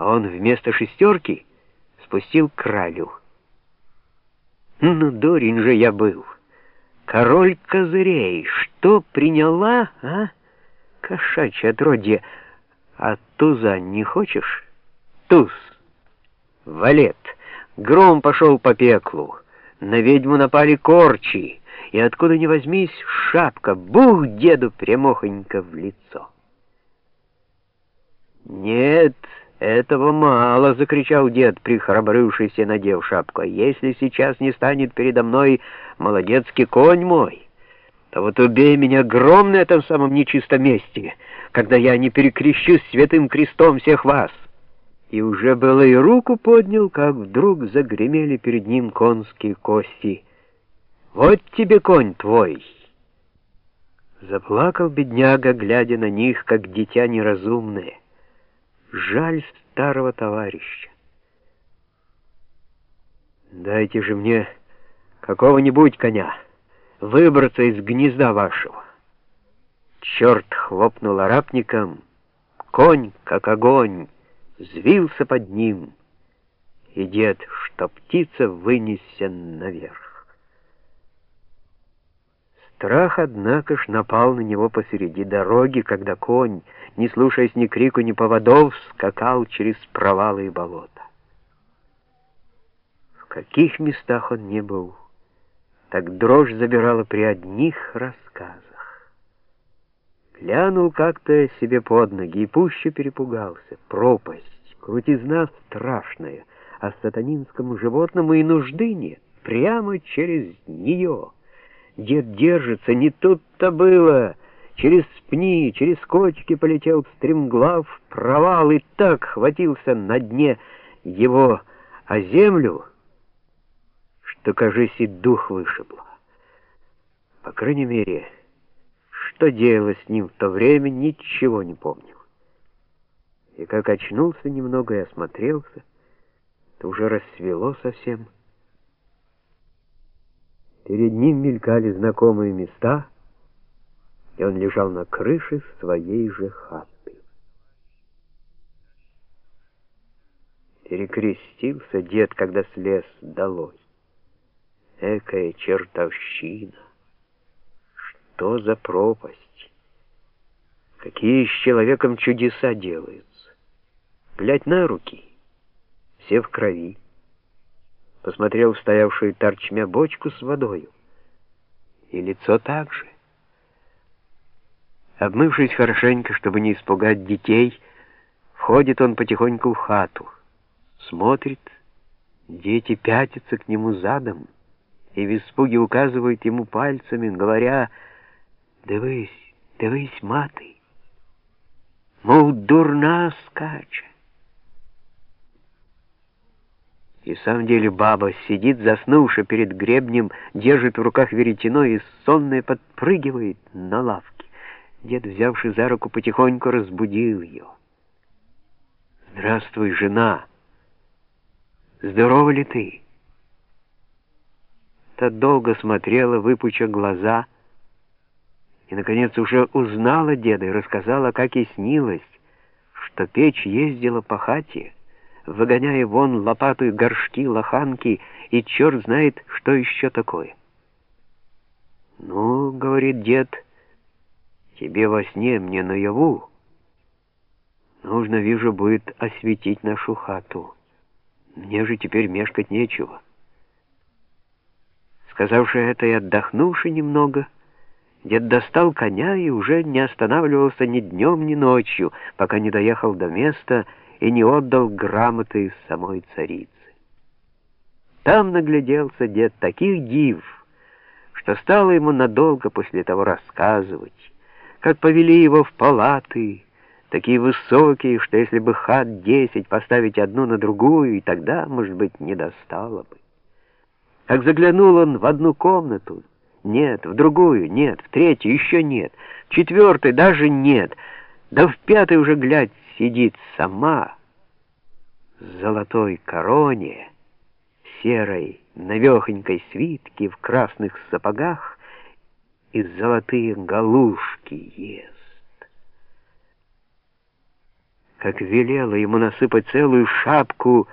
а он вместо шестерки спустил кралю. Ну, дурень же я был. Король козырей, что приняла, а? Кошачье отродье. А туза не хочешь? Туз. Валет. Гром пошел по пеклу. На ведьму напали корчи, и откуда ни возьмись, шапка, бух деду прямохонько в лицо. «Нет, этого мало!» — закричал дед, прихрабрывшийся, надев шапку. «Если сейчас не станет передо мной молодецкий конь мой, то вот убей меня гром на этом самом нечистом месте, когда я не перекрещусь святым крестом всех вас!» И уже было и руку поднял, как вдруг загремели перед ним конские кости. «Вот тебе конь твой!» Заплакал бедняга, глядя на них, как дитя неразумное. Жаль старого товарища. «Дайте же мне какого-нибудь коня, выбраться из гнезда вашего!» Черт хлопнул арапником, конь, как огонь, взвился под ним, и дед, что птица, вынесен наверх. Страх, однако ж, напал на него посреди дороги, когда конь, не слушаясь ни крику, ни поводов, скакал через провалы и болота. В каких местах он не был, так дрожь забирала при одних рассказах. Глянул как-то себе под ноги и пуще перепугался. Пропасть, крутизна страшная, а сатанинскому животному и нужды нет. Прямо через нее. Дед держится, не тут-то было. Через пни, через кочки полетел стремглав провал и так хватился на дне его о землю, что, кажись, и дух вышибло. По крайней мере, что делалось с ним в то время, ничего не помнил. И как очнулся немного и осмотрелся, то уже рассвело совсем. Перед ним мелькали знакомые места, и он лежал на крыше своей же хаты. Перекрестился дед, когда слез долой. Экая чертовщина! Что за пропасть? Какие с человеком чудеса делаются? Глядь на руки, все в крови. Посмотрел в стоявшую торчмя бочку с водою. И лицо так же. Обмывшись хорошенько, чтобы не испугать детей, входит он потихоньку в хату. Смотрит, дети пятятся к нему задом и в испуге указывают ему пальцами, говоря Дивись, дивись, мати, мов дурна скаче. И в самом деле баба сидит, заснувши перед гребнем, держит в руках веретено и сонная подпрыгивает на лавке. Дед, взявший за руку, потихоньку разбудил ее. «Здравствуй, жена! Здорова ли ты?» Та долго смотрела, выпуча глаза, — и, наконец, уже узнала деда и рассказала, как и снилось, что печь ездила по хате, выгоняя вон лопату и горшки, лоханки, и черт знает, что еще такое. «Ну, — говорит дед, — тебе во сне, мне наяву. Нужно, вижу, будет осветить нашу хату. Мне же теперь мешкать нечего». Сказавши это и отдохнувши немного, — Дед достал коня и уже не останавливался ни днем, ни ночью, пока не доехал до места и не отдал грамоты самой царице. Там нагляделся дед таких див, что стало ему надолго после того рассказывать, как повели его в палаты, такие высокие, что если бы хат десять поставить одну на другую, и тогда, может быть, не достало бы. Как заглянул он в одну комнату, нет, в другую нет, в третью еще нет, в четвертой даже нет, да в пятой уже, глядь, сидит сама в золотой короне, серой, навехонькой свитке, в красных сапогах и золотые галушки ест. как велела ему насыпать целую шапку